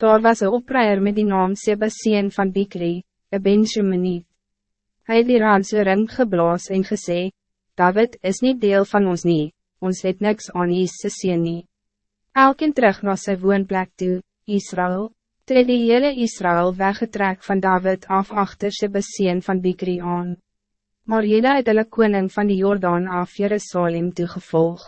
Daar was een opruier met die naam Sebastien van Bikri, een Benjaminiet. Hij het die raanse ring geblaas en gesê, David is niet deel van ons nie, ons het niks aan Isse sien nie. Elkeen terug na sy woonplek toe, Israël, toe die hele Israël weggetrek van David af achter Sebastien van Bikri aan. Maar Jeda het hulle koning van die Jordaan af Jerusalem toegevolg.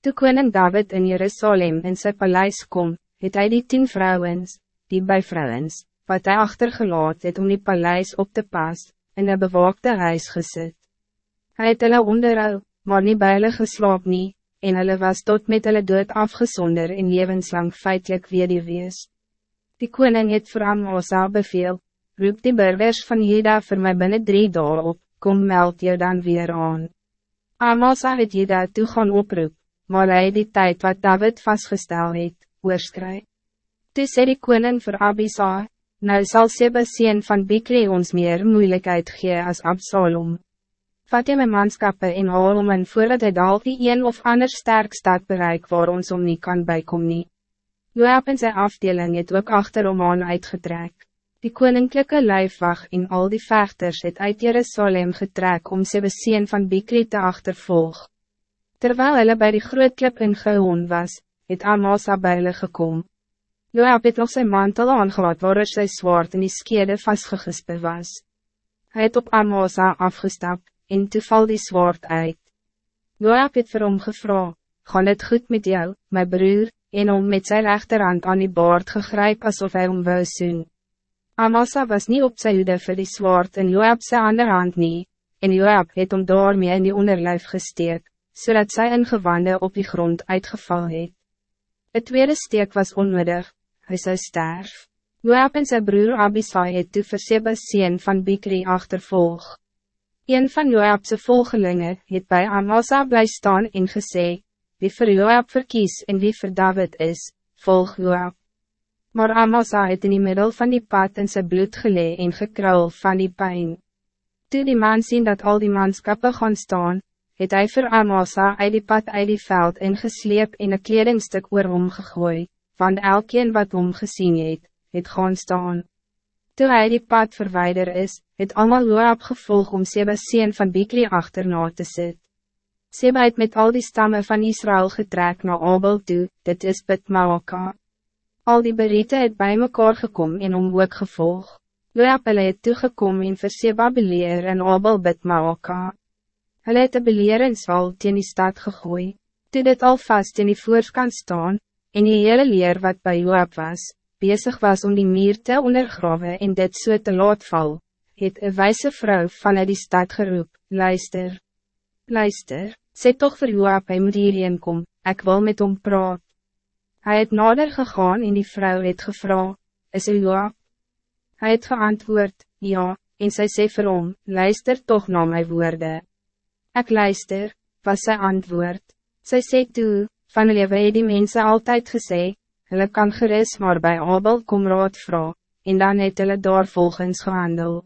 Toe koning David in Jerusalem in sy paleis kom, het hij die tien vrouwens, die bij vrouwens, wat hij achtergelaat het om die paleis op te pas, in een bewaakte huis gezet. Hij het hulle onderhou, maar niet bij hulle geslaap nie, en hulle was tot met hulle dood afgezonder in levenslang feitelijk weer die wees. Die koning het vir Amosa beveel, roep die burgers van Jeda voor mij binnen drie dagen op, kom meld je dan weer aan. Amosa het Jeda toe gaan oproep, maar hy die tijd wat David vastgesteld het, oorskry. Toe sê die koning vir Abisa, nou sal Sebasien van Bikri ons meer moeilijkheid gee as Absalom. Vat jy my manskappe en haal om en voordat hy dal die een of ander sterk stad bereik waar ons om nie kan bykom nie. Joab en sy afdeling het ook achter om aan uitgetrek. Die koninklijke lijfwacht en al die vechters het uit Jerusalem getrek om Sebasien van Bikri te achtervolg. Terwijl hulle bij die groot klip in Gehoon was, het Amasa by hulle gekom. Joab het nog sy mantel aangelaat waar er sy zwaard in die skede vastgegispe was. Hij het op Amasa afgestap, en toe val die zwaard uit. Joab het vir hom gevra, gaan het goed met jou, my broer, en om met zijn rechterhand aan die baard gegryp alsof hij om wou soen. Amasa was niet op sy hoede vir die zwaard en Joab sy ander hand nie, en Joab het om daarmee in die onderlijf gesteek, zodat zij een gewande op die grond uitgeval het. Het tweede steek was onnodig, hij zou sterf. Joab en zijn broer Abisai het toe vir Sebastien van Bikri achtervolg. Een van Joabse volgelingen het bij Amasa bly staan en gesê, wie voor Joab verkies en wie voor David is, volg Joab. Maar Amasa het in die middel van die pad in zijn bloed gelee en gekruil van die pijn. Toe die man zien dat al die manskappen gaan staan, het hij vir Amasa uit die pad uit die veld ingesleep en een kledingstuk oor hom gegooi, want elkeen wat hom gezien het, het gaan staan. Toe hy die pad verwijder is, het allemaal Joab gevolg om Seba sien van Bikri achterna te sit. Seba het met al die stammen van Israël getrek naar Abel toe, dit is Bitmaoka. Al die beriete het bij mekaar gekom en om ook gevolg. Joab het toegekom en vir Seba beleer en Abel Bitmaoka. Hulle het een beleringswal teen die stad gegooi, toe dit al vast in die voorkant staan, en die hele leer wat bij Joab was, bezig was om die meer te ondergraven en dit so te laat val, het een wijze vrouw vanuit die stad geroep, luister, luister, sê toch vir Joab, hy moet hierheen kom, ek wil met hom praat. Hij het nader gegaan en die vrouw het gevra, is er Joab? Hij het geantwoord, ja, en sy sê vir hom, luister toch na my woorden. Ik luister, was sy antwoord. Sy sê toe, van lewe het die mense altyd gesê, hulle kan geris maar bij Abel kom raad vra, en dan het hulle daar volgens gehandel.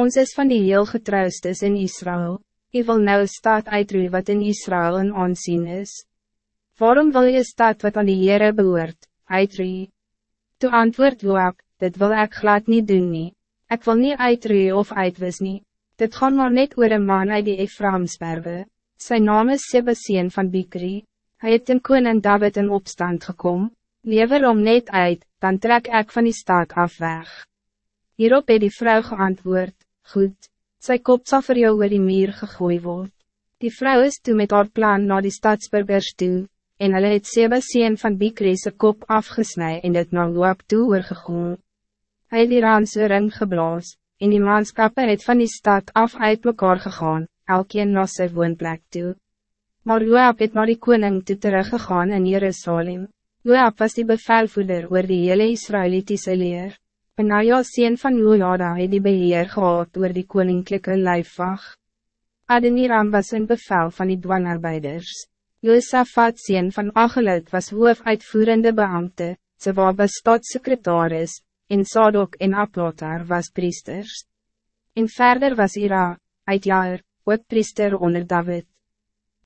Ons is van die heel getrouwstes in Israël, jy wil nou een staat uitroei wat in Israël een aansien is. Waarom wil je staat wat aan die Heere behoort, uitroei? Toe antwoord Joab, dit wil ik glad niet doen nie, ek wil niet uitroei of uitwis nie. Dit gaan maar net oor een man uit die Ephraimsberwe. Zijn naam is Sebasien van Bikri. Hij het in koning David in opstand gekom. Lever om net uit, dan trek ik van die stad af weg. Hierop het die vrouw geantwoord, goed, sy kop sal vir jou oor die muur gegooi word. Die vrouw is toe met haar plan naar die stadsburgers toe, en hulle het Sebasien van Bikri sy kop afgesnij en dit na Loab toe oorgegooi. Hy het die raanse ring geblaas, en die manskappe het van die stad af uit mekaar gegaan, elkeen na sy woonplek toe. Maar Joab het naar die koning toe teruggegaan in Jerusalem. Joab was die bevelvoerder oor die hele Israëlitische leer. Benaja sien van Jojada het die beheer gehad oor die koninklijke lijfwacht. Adeniram was een bevel van die dwangarbeiders. Josaphat sien van Agelut was hoofuitvoerende beambte, ze was staatssecretaris, en Sadok en Aplotar was priesters. En verder was Ira, uit jaar, ook priester onder David.